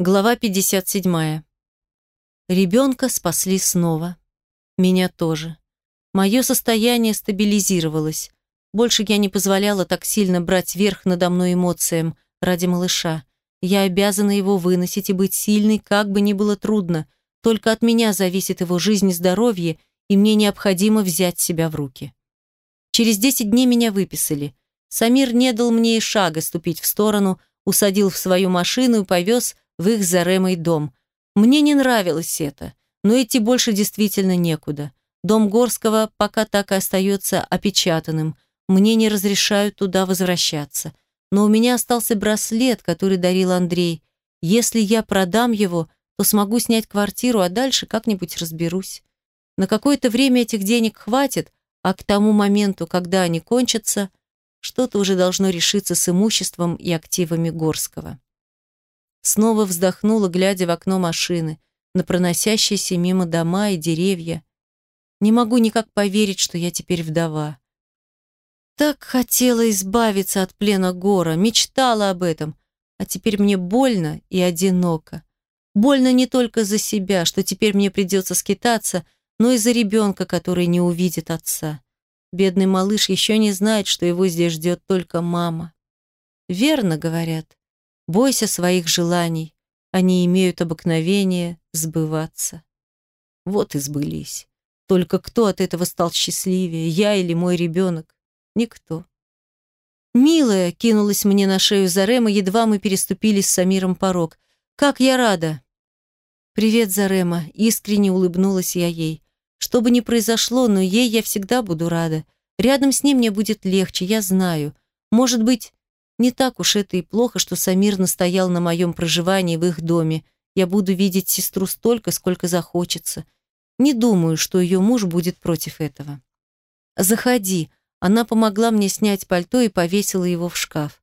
Глава 57. Ребенка спасли снова. Меня тоже. Мое состояние стабилизировалось. Больше я не позволяла так сильно брать верх надо мной эмоциям ради малыша. Я обязана его выносить и быть сильной, как бы ни было трудно. Только от меня зависит его жизнь и здоровье, и мне необходимо взять себя в руки. Через 10 дней меня выписали. Самир не дал мне и шага ступить в сторону, усадил в свою машину и повез в их Заремой дом. Мне не нравилось это, но идти больше действительно некуда. Дом Горского пока так и остается опечатанным. Мне не разрешают туда возвращаться. Но у меня остался браслет, который дарил Андрей. Если я продам его, то смогу снять квартиру, а дальше как-нибудь разберусь. На какое-то время этих денег хватит, а к тому моменту, когда они кончатся, что-то уже должно решиться с имуществом и активами Горского. Снова вздохнула, глядя в окно машины, на проносящиеся мимо дома и деревья. Не могу никак поверить, что я теперь вдова. Так хотела избавиться от плена гора, мечтала об этом, а теперь мне больно и одиноко. Больно не только за себя, что теперь мне придется скитаться, но и за ребенка, который не увидит отца. Бедный малыш еще не знает, что его здесь ждет только мама. Верно говорят. Бойся своих желаний, они имеют обыкновение сбываться. Вот и сбылись. Только кто от этого стал счастливее, я или мой ребенок? Никто. «Милая!» — кинулась мне на шею Зарема, едва мы переступили с Самиром порог. «Как я рада!» «Привет, Зарема!» — искренне улыбнулась я ей. «Что бы ни произошло, но ей я всегда буду рада. Рядом с ним мне будет легче, я знаю. Может быть, не так уж это и плохо, что Самир настоял на моем проживании в их доме. Я буду видеть сестру столько, сколько захочется. Не думаю, что ее муж будет против этого. «Заходи». Она помогла мне снять пальто и повесила его в шкаф.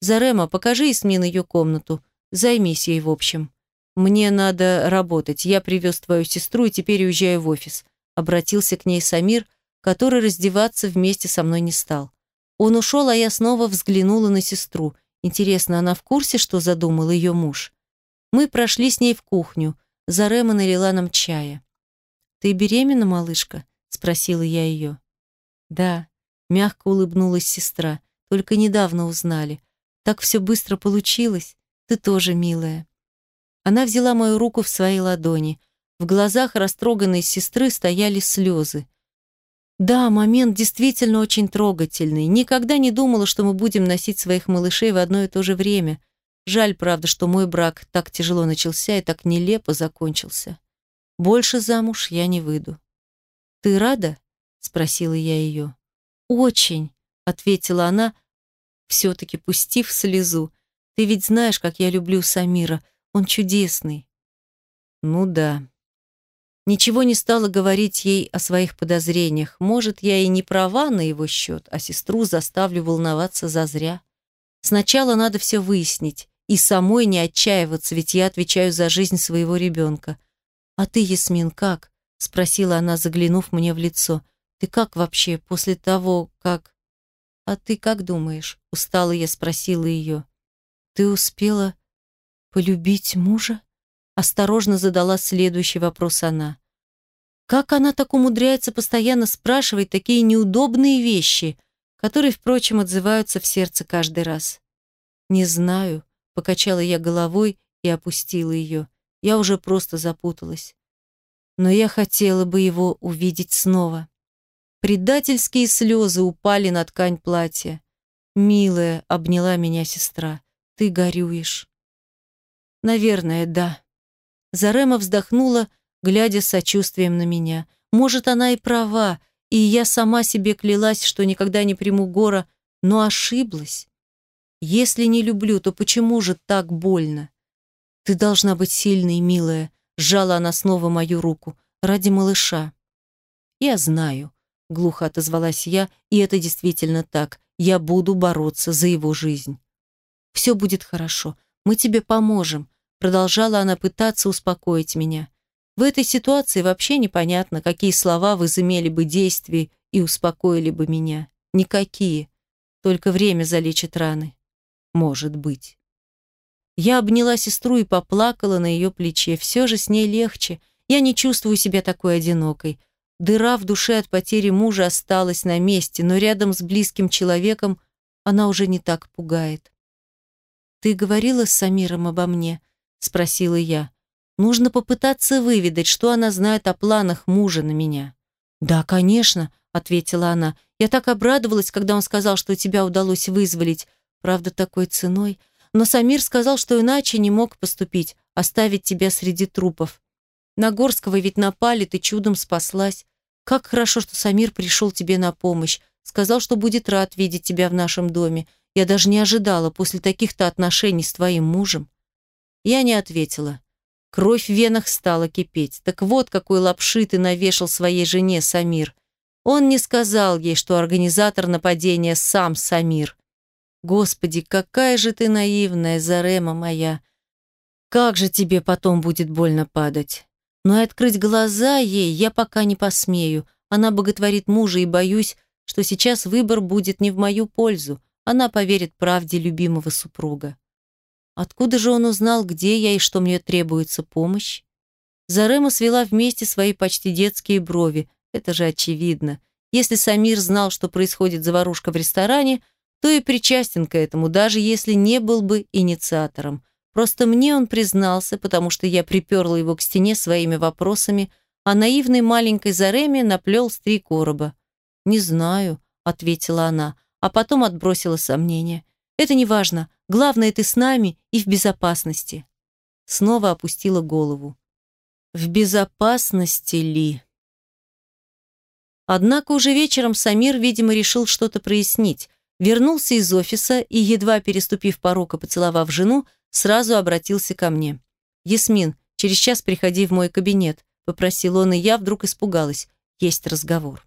«Зарема, покажи Исмин ее комнату. Займись ей в общем. Мне надо работать. Я привез твою сестру и теперь уезжаю в офис». Обратился к ней Самир, который раздеваться вместе со мной не стал. Он ушел, а я снова взглянула на сестру. Интересно, она в курсе, что задумал ее муж? Мы прошли с ней в кухню. Зарема налила нам чая. «Ты беременна, малышка?» — спросила я ее. «Да», — мягко улыбнулась сестра. «Только недавно узнали. Так все быстро получилось. Ты тоже милая». Она взяла мою руку в свои ладони. В глазах растроганной сестры стояли слезы. Да, момент действительно очень трогательный. Никогда не думала, что мы будем носить своих малышей в одно и то же время. Жаль, правда, что мой брак так тяжело начался и так нелепо закончился. Больше замуж я не выйду. «Ты рада?» — спросила я ее. «Очень», — ответила она, все-таки пустив слезу. «Ты ведь знаешь, как я люблю Самира. Он чудесный». «Ну да», Ничего не стала говорить ей о своих подозрениях. Может, я и не права на его счет, а сестру заставлю волноваться зазря. Сначала надо все выяснить и самой не отчаиваться, ведь я отвечаю за жизнь своего ребенка. «А ты, Ясмин, как?» — спросила она, заглянув мне в лицо. «Ты как вообще после того, как...» «А ты как думаешь?» — устала я спросила ее. «Ты успела полюбить мужа?» Осторожно задала следующий вопрос она. Как она так умудряется постоянно спрашивать такие неудобные вещи, которые, впрочем, отзываются в сердце каждый раз? Не знаю, покачала я головой и опустила ее. Я уже просто запуталась. Но я хотела бы его увидеть снова. Предательские слезы упали на ткань платья. «Милая», — обняла меня сестра, — «ты горюешь». «Наверное, да», Зарема вздохнула, глядя с сочувствием на меня. Может, она и права, и я сама себе клялась, что никогда не приму гора, но ошиблась. Если не люблю, то почему же так больно? Ты должна быть сильной, милая, сжала она снова мою руку, ради малыша. Я знаю, глухо отозвалась я, и это действительно так. Я буду бороться за его жизнь. Все будет хорошо, мы тебе поможем. Продолжала она пытаться успокоить меня. В этой ситуации вообще непонятно, какие слова возымели бы действие и успокоили бы меня. Никакие. Только время залечит раны. Может быть. Я обняла сестру и поплакала на ее плече. Все же с ней легче. Я не чувствую себя такой одинокой. Дыра в душе от потери мужа осталась на месте, но рядом с близким человеком она уже не так пугает. «Ты говорила с Самиром обо мне?» — спросила я. «Нужно попытаться выведать, что она знает о планах мужа на меня». «Да, конечно», — ответила она. «Я так обрадовалась, когда он сказал, что тебя удалось вызволить. Правда, такой ценой. Но Самир сказал, что иначе не мог поступить, оставить тебя среди трупов. На Горского ведь напали, ты чудом спаслась. Как хорошо, что Самир пришел тебе на помощь. Сказал, что будет рад видеть тебя в нашем доме. Я даже не ожидала после таких-то отношений с твоим мужем. Я не ответила. Кровь в венах стала кипеть. Так вот, какой лапши ты навешал своей жене, Самир. Он не сказал ей, что организатор нападения сам Самир. Господи, какая же ты наивная, Зарема моя. Как же тебе потом будет больно падать. Но и открыть глаза ей я пока не посмею. Она боготворит мужа и боюсь, что сейчас выбор будет не в мою пользу. Она поверит правде любимого супруга. Откуда же он узнал, где я и что мне требуется помощь? Зарема свела вместе свои почти детские брови. Это же очевидно. Если Самир знал, что происходит заварушка в ресторане, то и причастен к этому, даже если не был бы инициатором. Просто мне он признался, потому что я приперла его к стене своими вопросами, а наивной маленькой Зареме наплел с три короба. «Не знаю», — ответила она, а потом отбросила сомнения. «Это не важно. Главное, ты с нами и в безопасности». Снова опустила голову. «В безопасности ли?» Однако уже вечером Самир, видимо, решил что-то прояснить, вернулся из офиса и, едва переступив порог и поцеловав жену, сразу обратился ко мне. «Ясмин, через час приходи в мой кабинет», — попросил он, и я вдруг испугалась. «Есть разговор».